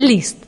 Liszt